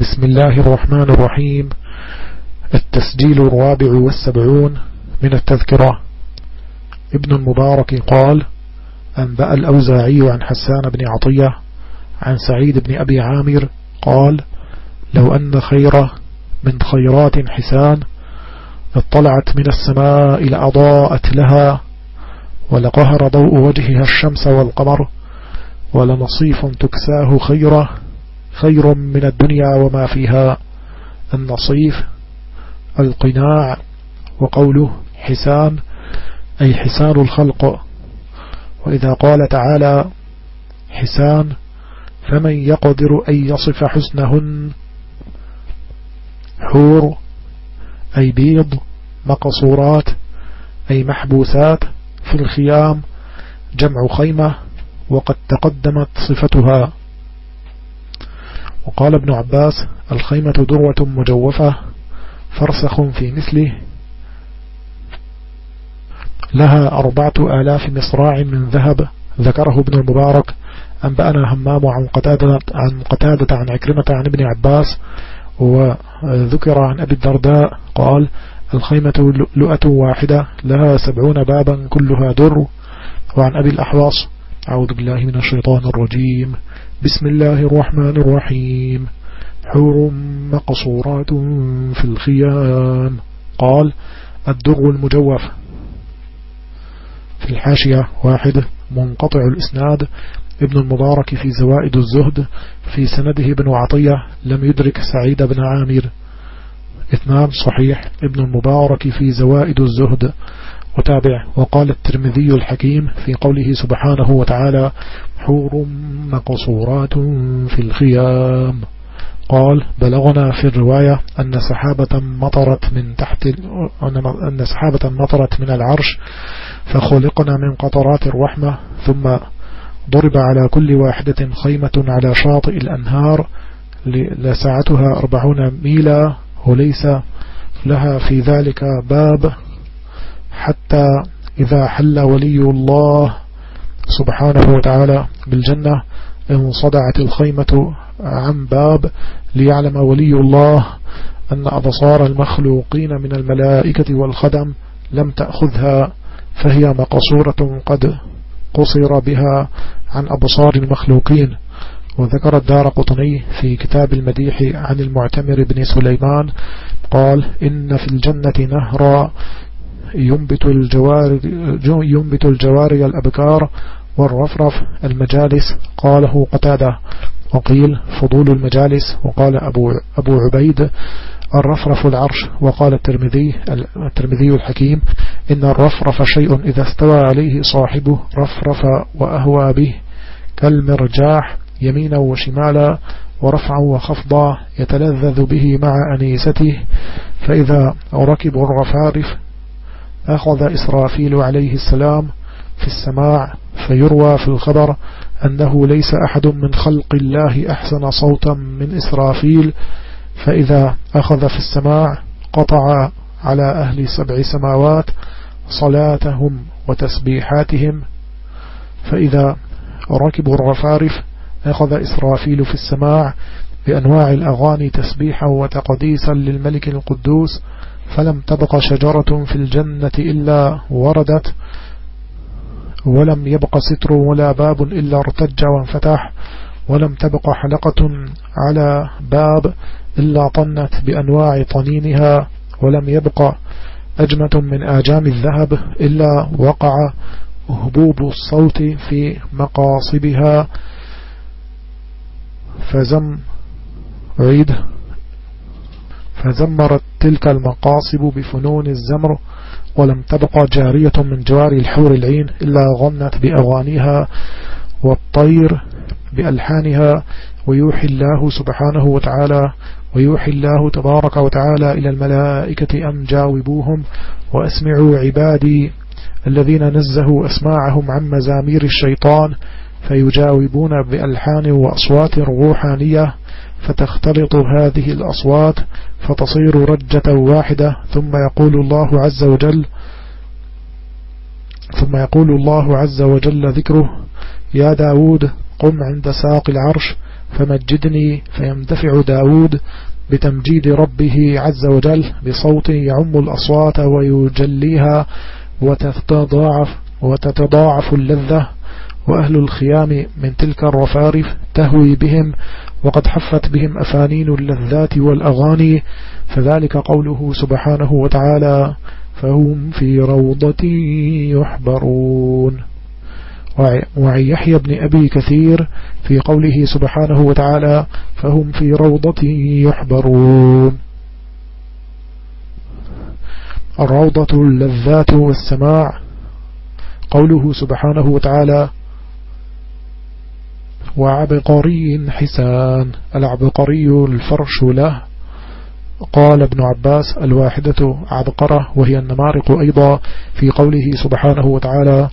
بسم الله الرحمن الرحيم. التسجيل الرابع والسبعون من التذكرة. ابن المبارك قال أنبأ الأوزاعي عن حسان بن عطية عن سعيد بن أبي عامر قال لو أن خيره من خيرات حسان اطلعت من السماء لأضاءت لها ولقهر ضوء وجهها الشمس والقمر ولنصيف تكساه خيره خير من الدنيا وما فيها. النصيف القناع وقوله حسان أي حسان الخلق. وإذا قال تعالى حسان فمن يقدر أن يصف حسنهن حور أي بيض مقصورات أي محبوسات في الخيام جمع خيمة وقد تقدمت صفتها. وقال ابن عباس الخيمة دروة مجوفة فرسخ في مثله لها أربعة آلاف مصراع من ذهب ذكره ابن المبارك. أنبأنا همام عن قتادة عن, قتادة عن عكرمة عن ابن عباس وذكر عن أبي الدرداء قال الخيمة لؤة واحدة لها سبعون بابا كلها در. وعن أبي الأحواص أعوذ بالله من الشيطان الرجيم. بسم الله الرحمن الرحيم. حور مقصورات في الخيام. قال الدر المجوف. في الحاشية واحد منقطع الإسناد. ابن المبارك في زوائد الزهد. في سنده ابن عطية لم يدرك سعيد بن عامر. اثنان صحيح. ابن المبارك في زوائد الزهد. وتابع. وقال الترمذي الحكيم في قوله سبحانه وتعالى حور مقصورات في الخيام. قال بلغنا في الرواية أن سحابة مطرت من تحت أن سحابة مطرت من العرش فخلقنا من قطرات الرحمة ثم ضرب على كل واحدة خيمة على شاطئ الأنهار لساعتها أربعون ميلا وليس لها في ذلك باب حتى إذا حل ولي الله سبحانه وتعالى بالجنة انصدعت الخيمة عن باب ليعلم ولي الله أن أبصار المخلوقين من الملائكة والخدم لم تأخذها فهي مقصورة قد قصر بها عن أبصار المخلوقين. وذكر الدار قطني في كتاب المديح عن المعتمر بن سليمان قال إن في الجنة نهرا ينبت الجوار ينبت الجواري الأبكار والرفرف المجالس. قاله قتادة. وقيل فضول المجالس. وقال أبو, أبو عبيد الرفرف العرش. وقال الترمذي الترمذي الحكيم إن الرفرف شيء إذا استوى عليه صاحبه رفرف وأهوى به كالمرجاح يمينا وشمالا ورفعا وخفضا يتلذذ به مع أنيسته. فإذا ركبوا الرفارف أخذ إسرافيل عليه السلام في السماع فيروى في الخبر أنه ليس أحد من خلق الله أحسن صوتا من إسرافيل فإذا أخذ في السماع قطع على أهل سبع سماوات صلاتهم وتسبيحاتهم فإذا ركبوا الرفارف أخذ إسرافيل في السماع بأنواع الأغاني تسبيحا وتقديسا للملك القدوس فلم تبق شجرة في الجنة إلا وردت ولم يبق ستر ولا باب إلا ارتج وانفتح ولم تبق حلقة على باب إلا طنت بأنواع طنينها ولم يبق أجمة من آجام الذهب إلا وقع هبوب الصوت في مقاصبها فزم عيد فزمرت تلك المقاصب بفنون الزمر ولم تبقى جارية من جواري الحور العين إلا غنت بأغانيها والطير بألحانها ويوحي الله سبحانه وتعالى ويوحي الله تبارك وتعالى إلى الملائكة أن جاوبوهم وأسمعوا عبادي الذين نزهوا أسماعهم عن مزامير الشيطان فيجاوبون بألحان وأصوات روحانية فتختلط هذه الأصوات فتصير رجة واحدة ثم يقول الله عز وجل ثم يقول الله عز وجل ذكره يا داود قم عند ساق العرش فمجدني فيندفع داود بتمجيد ربه عز وجل بصوت يعم الأصوات ويجليها وتتضاعف, وتتضاعف اللذة وأهل الخيام من تلك الرفارف تهوي بهم وقد حفت بهم أفانين اللذات والأغاني فذلك قوله سبحانه وتعالى فهم في روضة يحبرون وعن يحيى بن أبي كثير في قوله سبحانه وتعالى فهم في روضة يحبرون الروضة اللذات والسماع قوله سبحانه وتعالى وعبقري حسان. العبقري الفرش له. قال ابن عباس الواحدة عبقرة وهي النمارق أيضا في قوله سبحانه وتعالى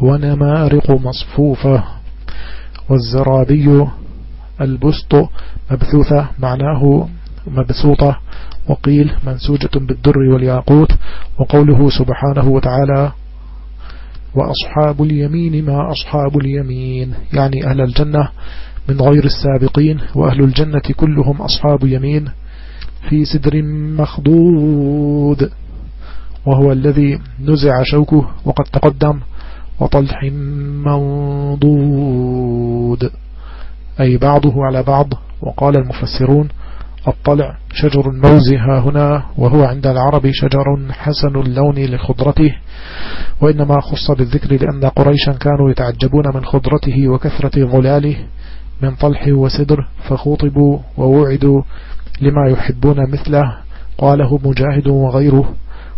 ونمارق مصفوفة والزرابي البسط مبثوثة معناه مبسوطة وقيل منسوجة بالدر والياقوت وقوله سبحانه وتعالى وأصحاب اليمين ما أصحاب اليمين. يعني أهل الجنة من غير السابقين وأهل الجنة كلهم أصحاب يمين. في سدر مخضود وهو الذي نزع شوكه وقد تقدم وطلح منضود. أي بعضه على بعض وقال المفسرون الطلع شجر الموز ها هنا وهو عند العرب شجر حسن اللون لخضرته وإنما خص بالذكر لأن قريشا كانوا يتعجبون من خضرته وكثرة ظلاله من طلح وسدر فخوطبوا ووعدوا لما يحبون مثله قاله مجاهد وغيره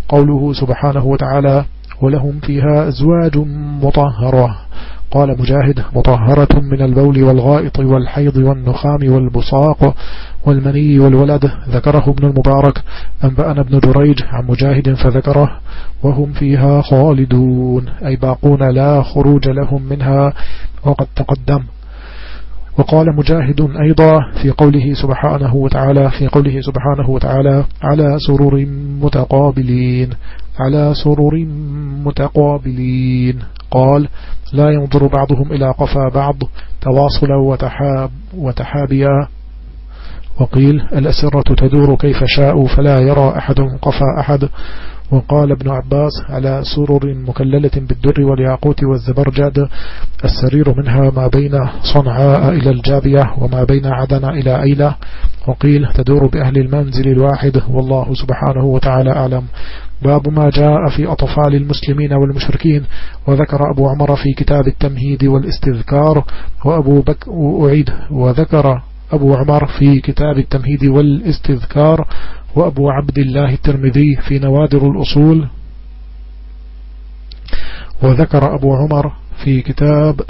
قوله سبحانه وتعالى ولهم فيها أزواج مطهرة قال مجاهد مطهرة من البول والغائط والحيض والنخام والبصاق والمني والولد. ذكره ابن المبارك. أنبأنا ابن دريج عن مجاهد فذكره. وهم فيها خالدون. أي باقون لا خروج لهم منها. وقد تقدم. وقال مجاهد أيضا في قوله سبحانه وتعالى في قوله سبحانه وتعالى على سرور متقابلين. على سرور متقابلين. قال لا ينظر بعضهم إلى قفا بعض تواصلا وتحاب وتحابيا. وقيل الأسرة تدور كيف شاء فلا يرى أحد قفا أحد. وقال ابن عباس على سرر مكللة بالدر والياقوت والزبرجد السرير منها ما بين صنعاء إلى الجابية وما بين عدن إلى أيلة. وقيل تدور بأهل المنزل الواحد والله سبحانه وتعالى أعلم. باب ما جاء في أطفال المسلمين والمشركين وذكر أبو عمر في كتاب التمهيد والاستذكار وأبو بك وأعيد وذكر أبو عمر في كتاب التمهيد والاستذكار وأبو عبد الله الترمذي في نوادر الأصول. وذكر أبو عمر في كتاب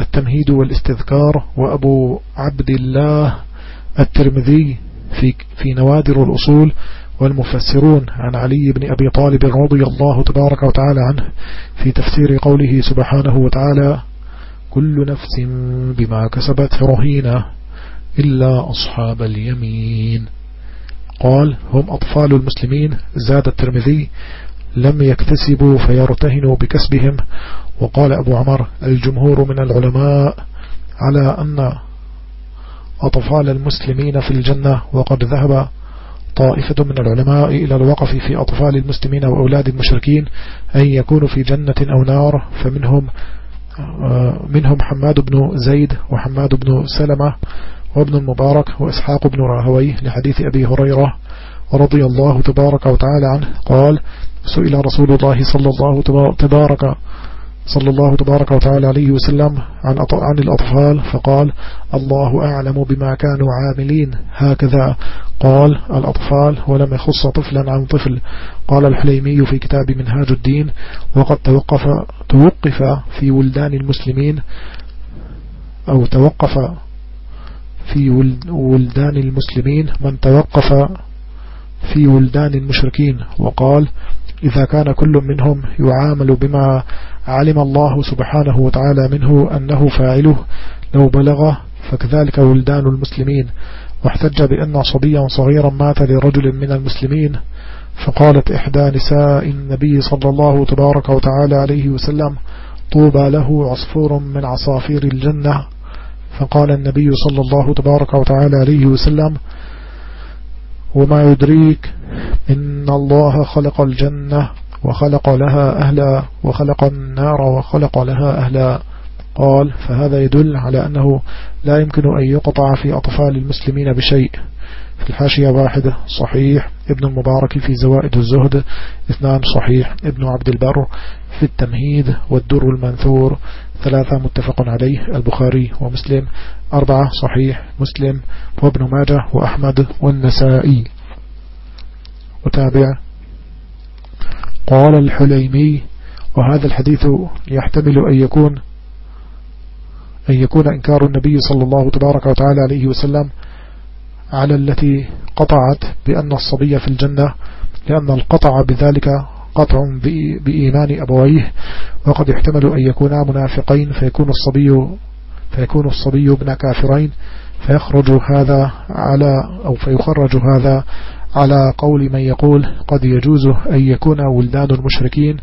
التمهيد والاستذكار وأبو عبد الله الترمذي في, في نوادر الأصول. والمفسرون عن علي بن أبي طالب رضي الله تبارك وتعالى عنه في تفسير قوله سبحانه وتعالى كل نفس بما كسبت رهينة إلا أصحاب اليمين. قال هم أطفال المسلمين. زاد الترمذي لم يكتسبوا فيرتهنوا بكسبهم. وقال أبو عمر الجمهور من العلماء على أن أطفال المسلمين في الجنة وقد ذهب طائفة من العلماء إلى الوقف في أطفال المسلمين وأولاد المشركين أن يكونوا في جنة أو نار. فمنهم منهم حماد بن زيد وحماد بن سلمة. وابن المبارك وإسحاق بن راهوي لحديث أبي هريرة رضي الله تبارك وتعالى عنه. قال سئل رسول الله صلى الله تبارك صلى الله تبارك وتعالى عليه وسلم عن عن الأطفال فقال الله أعلم بما كانوا عاملين هكذا. قال الأطفال ولم يخص طفلا عن طفل. قال الحليمي في كتاب منهاج الدين وقد توقف توقف في ولدان المسلمين أو توقف في ولدان المسلمين من توقف في ولدان المشركين وقال إذا كان كل منهم يعامل بما علم الله سبحانه وتعالى منه أنه فاعله لو بلغه فكذلك ولدان المسلمين واحتج بأن صبيا صغيرا مات لرجل من المسلمين فقالت إحدى نساء النبي صلى الله تبارك وتعالى عليه وسلم طوبى له عصفور من عصافير الجنة فقال النبي صلى الله تبارك وتعالى عليه وسلم وما يدريك إن الله خلق الجنة وخلق لها أهلا وخلق النار وخلق لها أهلا. قال فهذا يدل على أنه لا يمكن أن يقطع في أطفال المسلمين بشيء. في الحاشية واحدة صحيح ابن المبارك في زوائد الزهد اثنان صحيح ابن عبد البر في التمهيد والدر المنثور ثلاثة متفق عليه البخاري ومسلم أربعة صحيح مسلم وابن ماجه وأحمد والنسائي. وتابع. قال الحليمي وهذا الحديث يحتمل أن يكون أن يكون إنكار النبي صلى الله تبارك وتعالى عليه وسلم على التي قطعت بأن الصبي في الجنة لأن القطع بذلك قطع بإيمان أبويه وقد يحتمل أن يكونا منافقين فيكون الصبي فيكون الصبي ابن كافرين فيخرج هذا على أو فيخرج هذا على قول من يقول قد يجوز أن يكون ولدان المشركين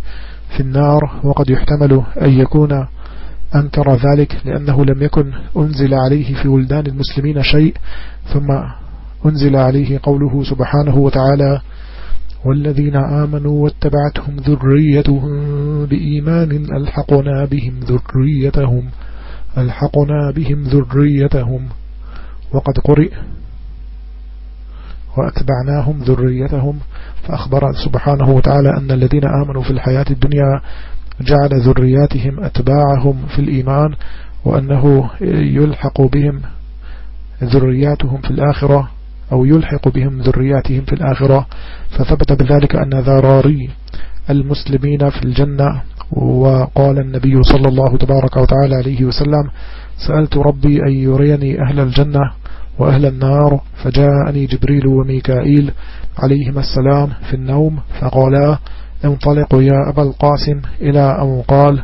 في النار وقد يحتمل أن يكون أنكر ذلك لأنه لم يكن أنزل عليه في ولدان المسلمين شيء ثم أنزل عليه قوله سبحانه وتعالى والذين آمنوا واتبعتهم ذريتهم بإيمان ألحقنا بهم ذريتهم ألحقنا بهم ذريتهم. وقد قرئ وأتبعناهم ذريتهم. فأخبر سبحانه وتعالى أن الذين آمنوا في الحياة الدنيا جعل ذرياتهم أتباعهم في الإيمان وأنه يلحق بهم ذرياتهم في الآخرة. أو يلحق بهم ذرياتهم في الآخرة فثبت بذلك أن ذراري المسلمين في الجنة وقال النبي صلى الله تبارك وتعالى عليه وسلم سألت ربي أن يريني أهل الجنة وأهل النار فجاءني جبريل وميكائيل عليهما السلام في النوم فقالا انطلقوا يا أبا القاسم إلى أن قال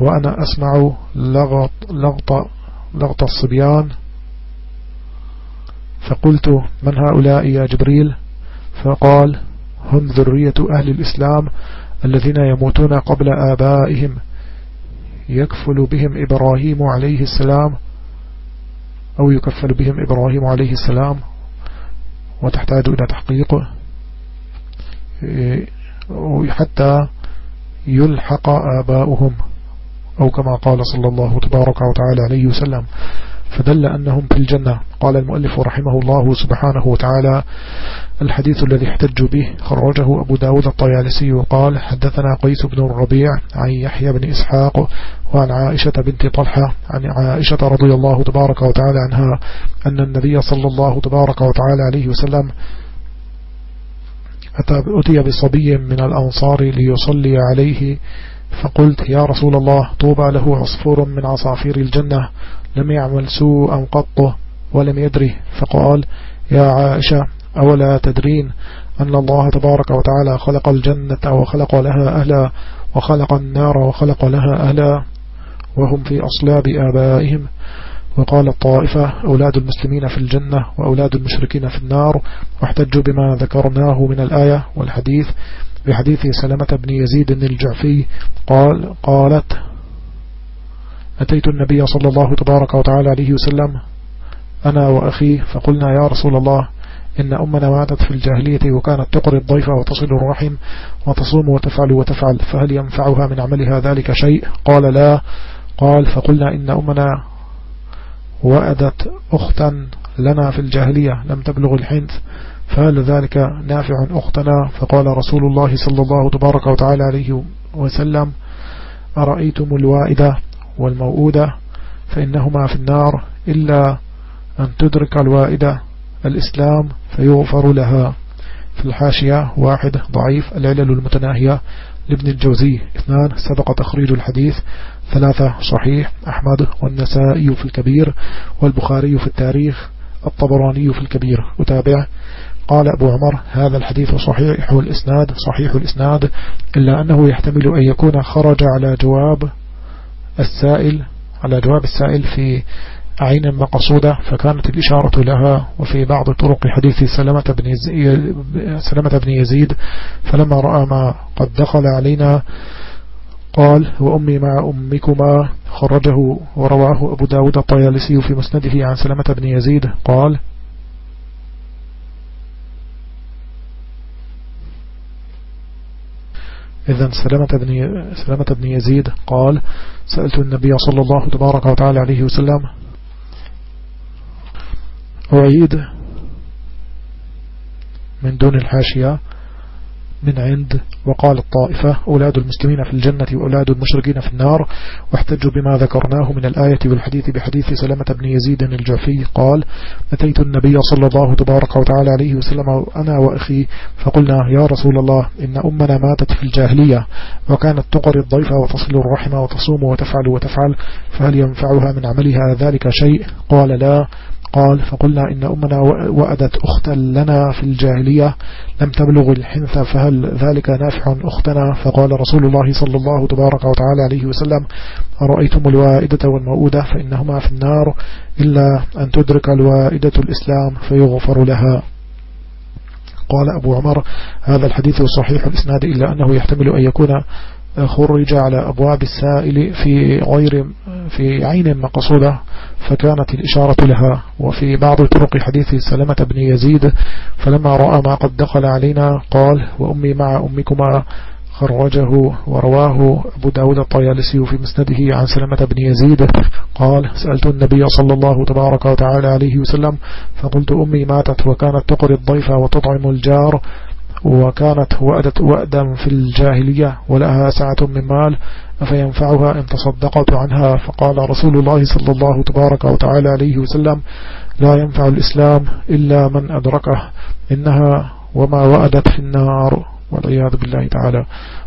وأنا أسمع لغط, لغط, لغط الصبيان فقلت من هؤلاء يا جبريل؟ فقال هم ذرية أهل الإسلام الذين يموتون قبل آبائهم. يكفل بهم إبراهيم عليه السلام أو يكفل بهم إبراهيم عليه السلام. وتحتاج إلى تحقيقه حتى يلحق آباؤهم أو كما قال صلى الله تبارك وتعالى عليه وسلم. فدل أنهم في الجنة. قال المؤلف رحمه الله سبحانه وتعالى الحديث الذي احتج به خرجه أبو داود الطيالسي وقال حدثنا قيس بن الربيع عن يحيى بن إسحاق وعن عائشة بنت طلحة عن عائشة رضي الله تبارك وتعالى عنها أن النبي صلى الله تبارك وتعالى عليه وسلم أتي بصبي من الأنصار ليصلي عليه فقلت يا رسول الله طوبى له عصفور من عصافير الجنة لم يعمل سوءا قط ولم يدري فقال يا عائشة أولا تدرين أن الله تبارك وتعالى خلق الجنة وخلق لها أهلا وخلق النار وخلق لها أهلا وهم في أصلاب آبائهم. وقال الطائفة أولاد المسلمين في الجنة وأولاد المشركين في النار واحتجوا بما ذكرناه من الآية والحديث بحديث سلمة بن يزيد الجعفي قال قالت أتيت النبي صلى الله تبارك وتعالى عليه وسلم أنا وأخي فقلنا يا رسول الله إن أمنا ماتت في الجاهلية وكانت تقري الضيف وتصل الرحم وتصوم وتفعل وتفعل فهل ينفعها من عملها ذلك شيء؟ قال لا. قال فقلنا إن أمنا وأدت أختا لنا في الجاهلية لم تبلغ الحنث فهل ذلك نافع أختنا؟ فقال رسول الله صلى الله تبارك وتعالى عليه وسلم أرأيتم الوائدة والموؤودة فإنهما في النار إلا أن تدرك الوائدة الإسلام فيغفر لها. في الحاشية واحد ضعيف العلل المتناهية لابن الجوزي. اثنان سبق تخريج الحديث. ثلاثة صحيح أحمد والنسائي في الكبير والبخاري في التاريخ الطبراني في الكبير. وتابع قال أبو عمر هذا الحديث صحيح الإسناد صحيح الإسناد إلا أنه يحتمل أن يكون خرج على جواب السائل على جواب السائل في عين مقصودة فكانت الإشارة لها وفي بعض طرق حديث سلمة بن, سلمة بن يزيد فلما رأى ما قد دخل علينا قال وأمي مع أمكما خرجه ورواه أبو داود الطيالسي في مسنده عن سلمة بن يزيد قال إذا سلمة بن, سلمة بن يزيد قال سألت النبي صلى الله تبارك وتعالى عليه وسلم أعيد من دون الحاشية من عند وقال الطائفة أولاد المسلمين في الجنة وأولاد المشركين في النار واحتجوا بما ذكرناه من الآية والحديث بحديث سلمة بن يزيد الجعفي قال أتيت النبي صلى الله تبارك وتعالى عليه وسلم أنا وأخي فقلنا يا رسول الله إن أمنا ماتت في الجاهلية وكانت تقر الضيف وتصل الرحم وتصوم وتفعل وتفعل فهل ينفعها من عملها ذلك شيء؟ قال لا. قال فقلنا إن أمنا وأدت أختا لنا في الجاهلية لم تبلغ الحنث فهل ذلك نافع أختنا. فقال رسول الله صلى الله تبارك وتعالى عليه وسلم أرأيتم الوائدة والمؤودة فإنهما في النار إلا أن تدرك الوائدة الإسلام فيغفر لها. قال أبو عمر هذا الحديث صحيح الإسناد إلا أنه يحتمل أن يكون خرج على أبواب السائل في غير في عين مقصودة فكانت الإشارة لها. وفي بعض طرق حديث سلمة بن يزيد فلما رأى ما قد دخل علينا قال وأمي مع أمكما خرجه ورواه أبو داود الطيالسي في مسنده عن سلمة بن يزيد قال سألت النبي صلى الله تبارك وتعالى عليه وسلم فقلت أمي ماتت وكانت تقري الضيف وتطعم الجار وكانت وأدت وأدا في الجاهلية ولها سعة من مال فينفعها إن تصدقت عنها. فقال رسول الله صلى الله تبارك وتعالى عليه وسلم لا ينفع الإسلام إلا من أدركه إنها وما وأدت في النار والعياذ بالله تعالى.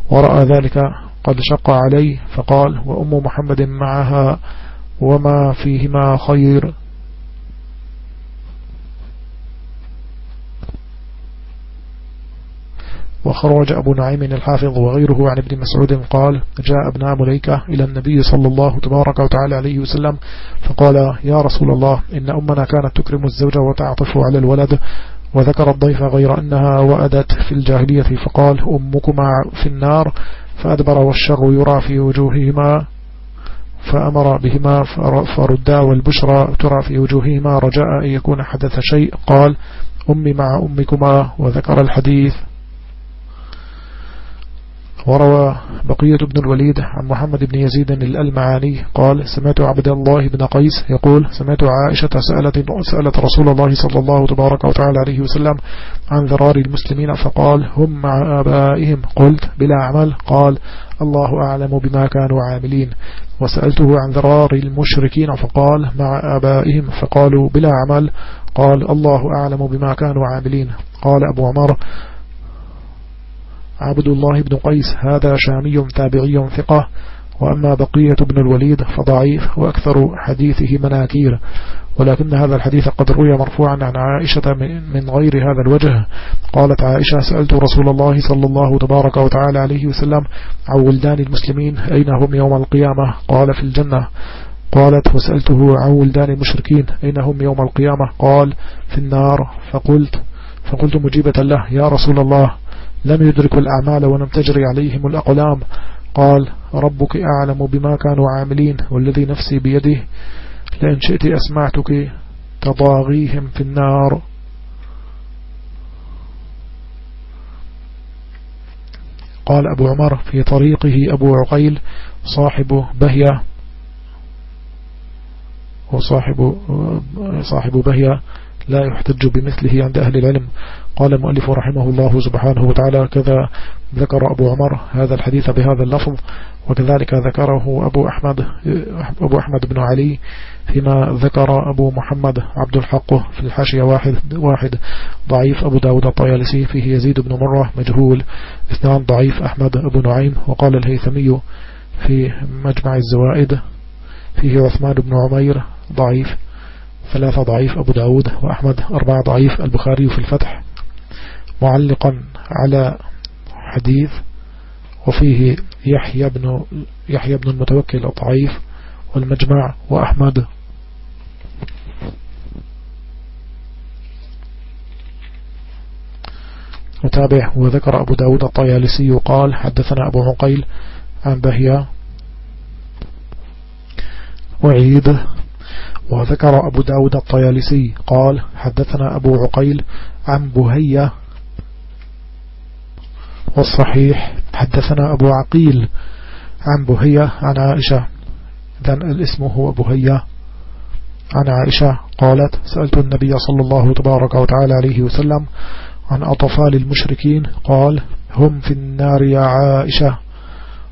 ورأى ذلك قد شق عليه فقال وأم محمد معها وما فيهما خير؟ وخرج أبو نعيم الحافظ وغيره عن ابن مسعود قال جاء ابن مليكة إلى النبي صلى الله تبارك وتعالى عليه وسلم فقال يا رسول الله إن أمنا كانت تكرم الزوجة وتعطف على الولد وذكر الضيف غير أنها وأدت في الجاهلية فقال أمكما في النار فأدبر والشر يرى في وجوههما فأمر بهما فردا والبشرى ترى في وجوههما رجاء أن يكون حدث شيء قال أمي مع أمكما وذكر الحديث. وروى بقية بن الوليد عن محمد بن يزيد الألمعاني قال سمعت عبد الله بن قيس يقول سمعت عائشة سألت, سألت رسول الله صلى الله تبارك وتعالى عليه وسلم عن ذرار المسلمين فقال هم مع آبائهم؟ قلت بلا عمل. قال الله أعلم بما كانوا عاملين. وسألته عن ذرار المشركين فقال مع آبائهم؟ فقالوا بلا عمل. قال الله أعلم بما كانوا عاملين. قال أبو عمر عبد الله بن قيس هذا شامي تابعي ثقة. وأما بقية بن الوليد فضعيف وأكثر حديثه مناكير. ولكن هذا الحديث قد روي مرفوعا عن عائشة من غير هذا الوجه. قالت عائشة سألت رسول الله صلى الله تبارك وتعالى عليه وسلم عن ولدان المسلمين أين هم يوم القيامة؟ قال في الجنة. قالت وسألته عن ولدان المشركين أين هم يوم القيامة؟ قال في النار. فقلت فقلت مجيبة له يا رسول الله. لم يدركوا الأعمال ولم تجري عليهم الأقلام. قال ربك أعلم بما كانوا عاملين والذي نفسي بيده. لأن شئت أسمعتك تضاغيهم في النار. قال أبو عمر في طريقه أبو عقيل صاحب بهية. وصاحب صاحب بهية لا يحتج بمثله عند أهل العلم. قال المؤلف رحمه الله سبحانه وتعالى كذا ذكر أبو عمر هذا الحديث بهذا اللفظ وكذلك ذكره أبو أحمد, أبو أحمد بن علي فيما ذكر أبو محمد عبد الحق في الحاشية واحد, واحد. ضعيف أبو داود الطيالسي فيه يزيد بن مرة مجهول. إثنان ضعيف أحمد أبو نعيم وقال الهيثمي في مجمع الزوائد فيه عثمان بن عمير ضعيف. ثلاثة ضعيف أبو داود وأحمد. أربعة ضعيف البخاري في الفتح. معلقا على حديث وفيه يحيى بن يحيى بن المتوكل الضعيف والمجمع وأحمد. متابع وذكر أبو داود الطيالسي قال حدثنا أبو عقيل عن بهية وعيد. وذكر أبو داود الطيالسي قال حدثنا أبو عقيل عن بهية والصحيح. حدثنا أبو عقيل عن بهية عن عائشة. إذن الاسم هو بهية. عن عائشة قالت سألت النبي صلى الله تبارك وتعالى عليه وسلم عن أطفال المشركين. قال هم في النار يا عائشة.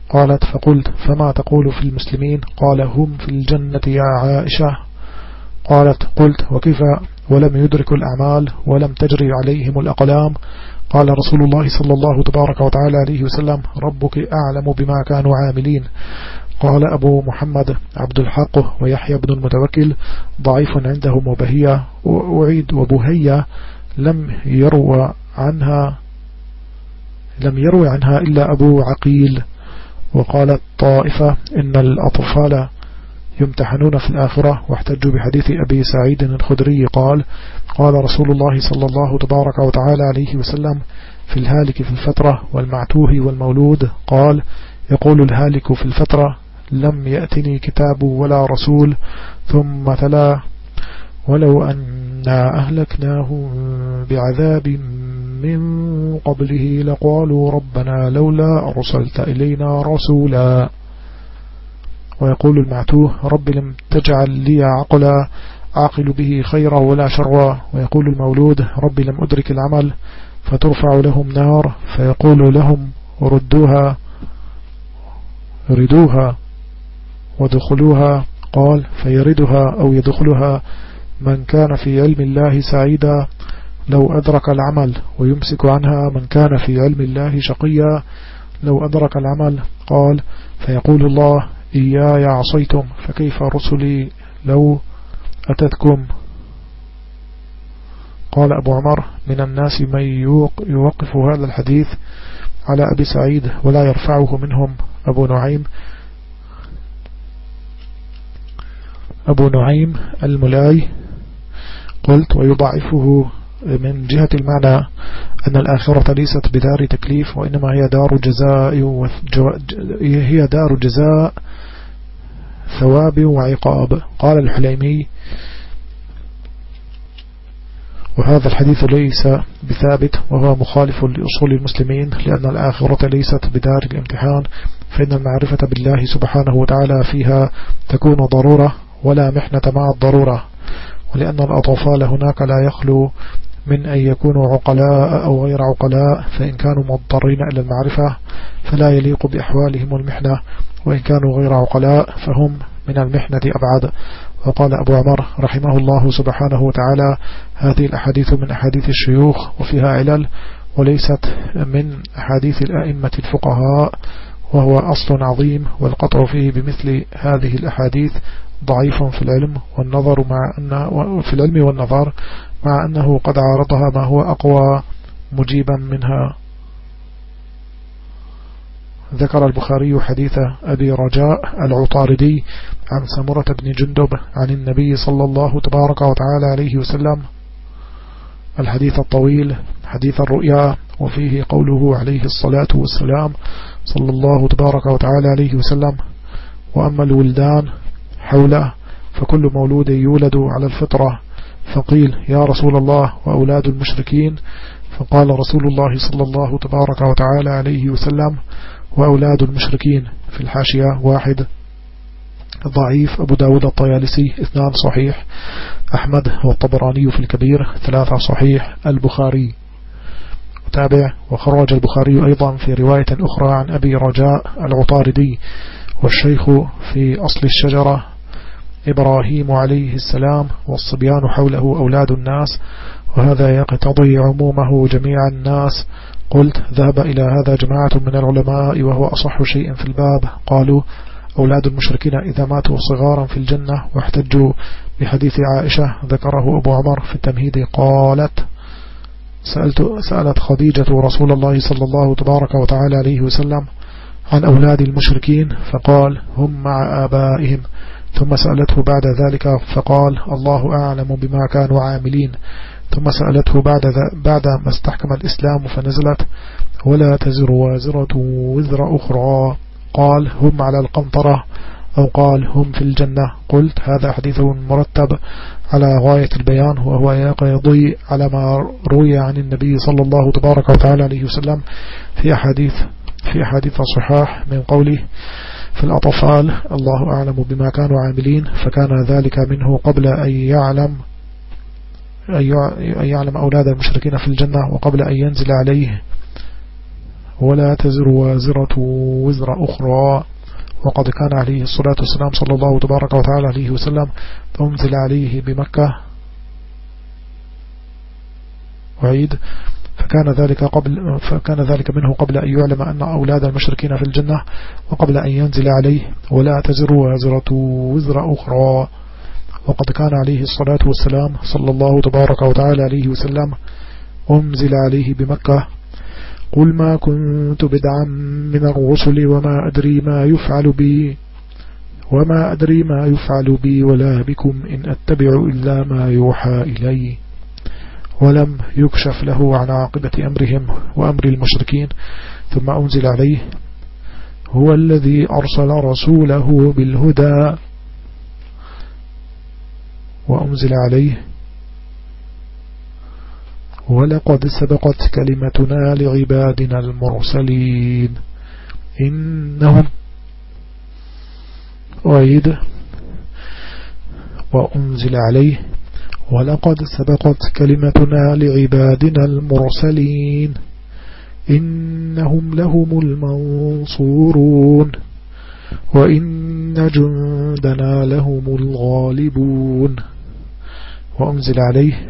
قالت فقلت فما تقول في المسلمين؟ قال هم في الجنة يا عائشة. قالت قلت وكيف؟ ولم يدركوا الأعمال ولم تجري عليهم الأقلام. قال رسول الله صلى الله تبارك وتعالى عليه وسلم ربك أعلم بما كانوا عاملين. قال أبو محمد عبد الحق ويحيى بن المتوكل ضعيف عندهم وبهية وأعيد وبهية لم يروى عنها لم يروي عنها إلا أبو عقيل. وقالت طائفة إن الأطفال يمتحنون في الآخرة. واحتجوا بحديث أبي سعيد الخدري. قال قال رسول الله صلى الله تبارك وتعالى عليه وسلم في الهالك في الفترة والمعتوه والمولود. قال يقول الهالك في الفترة لم يأتني كتاب ولا رسول ثم تلا ولو أنا أهلكناه بعذاب من قبله لقالوا ربنا لولا أرسلت إلينا رسولا. ويقول المعتوه رب لم تجعل لي عقلا أعقل به خيرا ولا شرا. ويقول المولود رب لم أدرك العمل فترفع لهم نار فيقول لهم ردوها ردوها ودخلوها. قال فيردها أو يدخلها من كان في علم الله سعيدا. لو أدرك العمل ويمسك عنها من كان في علم الله شقيا. لو أدرك العمل قال فيقول الله إياي عصيتم فكيف رسلي لو أتتكم؟ قال أبو عمر من الناس من يوقف هذا الحديث على أبي سعيد ولا يرفعه منهم أبو نعيم. أبو نعيم الملاي قلت ويضعفه من جهة المعنى أن الآخرة ليست بدار تكليف وإنما هي دار جزاء هي دار جزاء ثواب وعقاب. قال الحليمي وهذا الحديث ليس بثابت وهو مخالف لأصول المسلمين لأن الآخرة ليست بدار الامتحان فإن المعرفة بالله سبحانه وتعالى فيها تكون ضرورة ولا محنة مع الضرورة ولأن الأطفال هناك لا يخلو من أن يكونوا عقلاء أو غير عقلاء فإن كانوا مضطرين إلى المعرفة فلا يليق بأحوالهم المحنة. وإن كانوا غير عقلاء فهم من المحنة أبعد. وقال أبو عمر رحمه الله سبحانه وتعالى هذه الأحاديث من أحاديث الشيوخ وفيها علل وليست من أحاديث الأئمة الفقهاء وهو أصل عظيم والقطع فيه بمثل هذه الأحاديث ضعيف في العلم والنظر مع أن في العلم والنظر مع أنه قد عارضها ما هو أقوى مجيبا منها ذكر البخاري حديث أبي رجاء العطاردي عن سمرة بن جندب عن النبي صلى الله تبارك وتعالى عليه وسلم. الحديث الطويل حديث الرؤيا وفيه قوله عليه الصلاة والسلام صلى الله تبارك وتعالى عليه وسلم. وأما الولدان حوله فكل مولود يولد على الفطرة. فقيل يا رسول الله وأولاد المشركين؟ فقال رسول الله صلى الله تبارك وتعالى عليه وسلم وأولاد المشركين في الحاشية واحد. ضعيف أبو داود الطيالسي اثنان صحيح. أحمد والطبراني في الكبير ثلاثة صحيح. البخاري تابع. وخرج البخاري أيضا في رواية أخرى عن أبي رجاء العطاردي والشيخ في أصل الشجرة إبراهيم عليه السلام والصبيان حوله أولاد الناس. وهذا يقتضي عمومه جميع الناس قلت ذهب إلى هذا جماعة من العلماء وهو أصح شيء في الباب. قالوا أولاد المشركين إذا ماتوا صغارا في الجنة واحتجوا بحديث عائشة ذكره أبو عمر في التمهيد. قالت سألت سألت خديجة رسول الله صلى الله تبارك وتعالى عليه وسلم عن أولاد المشركين فقال هم مع آبائهم. ثم سألته بعد ذلك فقال الله أعلم بما كانوا عاملين. ثم سألته بعد, بعد ما استحكم الإسلام فنزلت ولا تزر وازرة وزر أخرى. قال هم على القنطرة أو قال هم في الجنة. قلت هذا حديث مرتب على غاية البيان وهو يقضي على ما روي عن النبي صلى الله تبارك وتعالى عليه وسلم في أحاديث في أحاديث صحاح من قوله في الأطفال الله أعلم بما كانوا عاملين فكان ذلك منه قبل أن يعلم أن يعلم أولاد المشركين في الجنة وقبل أن ينزل عليه. ولا تزر وازرة وزر أخرى. وقد كان عليه الصلاة والسلام صلى الله تبارك وتعالى عليه وسلم أنزل عليه بمكة. وعيد. فكان ذلك قبل فكان ذلك منه قبل أن يعلم أن أولاد المشركين في الجنة وقبل أن ينزل عليه. ولا تزر وازرة وزر أخرى. وقد كان عليه الصلاة والسلام صلى الله تبارك وتعالى عليه وسلم أنزل عليه بمكة. قل ما كنت بدعا من الرسل وما أدري ما يفعل بي وما أدري ما يفعل بي ولا بكم إن أتبع إلا ما يوحى إلي. ولم يكشف له عن عاقبة أمرهم وأمر المشركين. ثم أنزل عليه. هو الذي أرسل رسوله بالهدى. وأنزل عليه. ولقد سبقت كلمتنا لعبادنا المرسلين. إنهم وعيد وأنزل عليه. ولقد سبقت كلمتنا لعبادنا المرسلين. إنهم لهم المنصورون. وإن جندنا لهم الغالبون. وأنزل عليه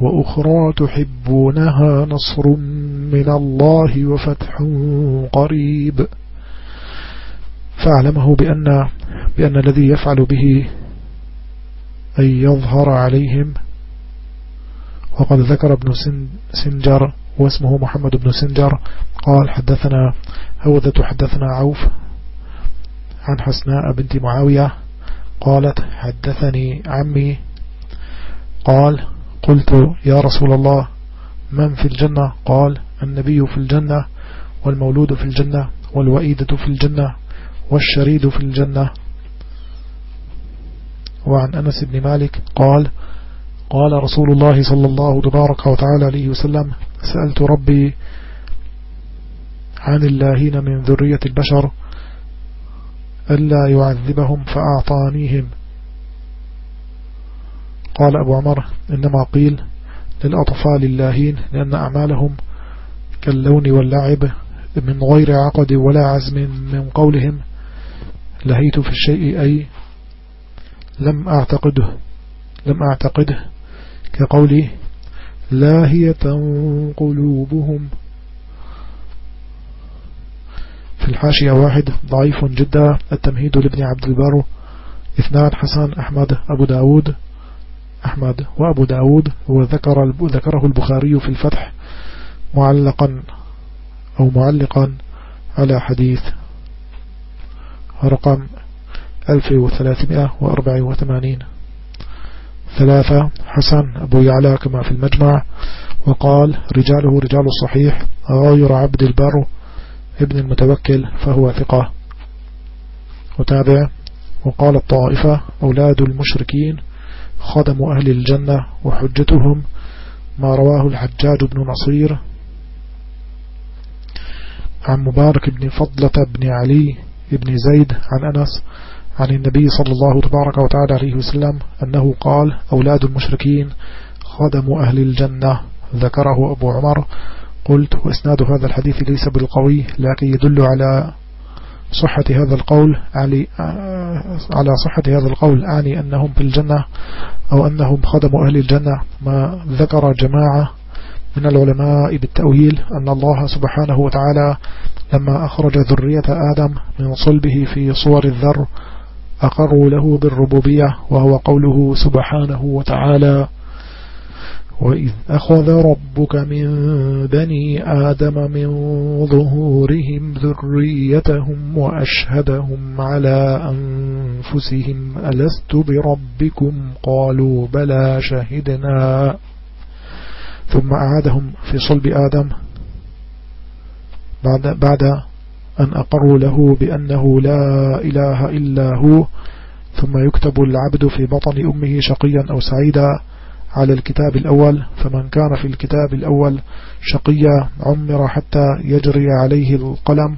وأخرى تحبونها نصر من الله وفتح قريب. فأعلمه بأن, بأن الذي يفعل به أن يظهر عليهم وقد ذكر ابن سنجر واسمه محمد بن سنجر قال حدثنا هوذة حدثنا عوف عن حسناء بنت معاوية قالت حدثني عمي. قال قلت يا رسول الله من في الجنة؟ قال النبي في الجنة والمولود في الجنة والوئيدة في الجنة والشريد في الجنة. وعن أنس بن مالك قال قال رسول الله صلى الله تبارك وتعالى عليه وسلم سألت ربي عن اللاهين من ذرية البشر ألا يعذبهم فأعطانيهم. قال أبو عمر إنما قيل للأطفال اللاهين لأن أعمالهم كاللون واللعب من غير عقد ولا عزم من قولهم. لهيت في الشيء أي لم أعتقده لم أعتقده كقولي لاهية قلوبهم. في الحاشية واحد ضعيف جدا التمهيد لابن عبد البر اثنان حسن أحمد أبو داود. أحمد وأبو داود وذكر ذكره البخاري في الفتح معلقا أو معلقا على حديث رقم 1384 ثلاثة حسن أبو يعلى كما في المجمع وقال رجاله رجال الصحيح غير عبد البر ابن المتوكل فهو ثقة. وتابع. وقال الطائفة أولاد المشركين خدم أهل الجنة وحجتهم ما رواه الحجاج بن نصير عن مبارك بن فضلة بن علي بن زيد عن أنس عن النبي صلى الله تبارك وتعالى عليه وسلم أنه قال أولاد المشركين خدم أهل الجنة. ذكره أبو عمر قلت وإسناد هذا الحديث ليس بالقوي لكن يدل على صحة هذا القول على صحة هذا القول أعني أنهم في الجنة أو أنهم خدموا أهل الجنة. ما ذكر جماعة من العلماء بالتأويل أن الله سبحانه وتعالى لما أخرج ذرية آدم من صلبه في صور الذر أقروا له بالربوبية وهو قوله سبحانه وتعالى. وإذ أخذ ربك من بني آدم من ظهورهم ذريتهم وأشهدهم على أنفسهم ألست بربكم؟ قالوا بلى شهدنا. ثم أعادهم في صلب آدم بعد, بعد أن أقروا له بأنه لا إله إلا هو ثم يكتب العبد في بطن أمه شقيا أو سعيدا. على الكتاب الأول فمن كان في الكتاب الأول شقيا عمر حتى يجري عليه القلم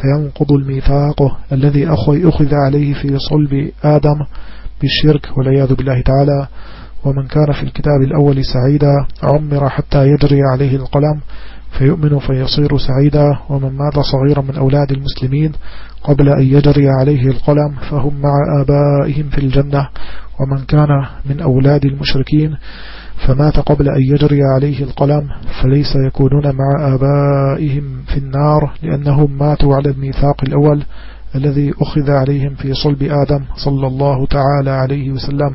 فينقض الميثاق الذي أخذ عليه في صلب آدم بالشرك والعياذ بالله تعالى. ومن كان في الكتاب الأول سعيدا عمر حتى يجري عليه القلم فيؤمن فيصير سعيدا. ومن مات صغيرا من أولاد المسلمين قبل أن يجري عليه القلم فهم مع آبائهم في الجنة. ومن كان من أولاد المشركين فمات قبل أن يجري عليه القلم فليس يكونون مع آبائهم في النار لأنهم ماتوا على الميثاق الأول الذي أخذ عليهم في صلب آدم صلى الله تعالى عليه وسلم.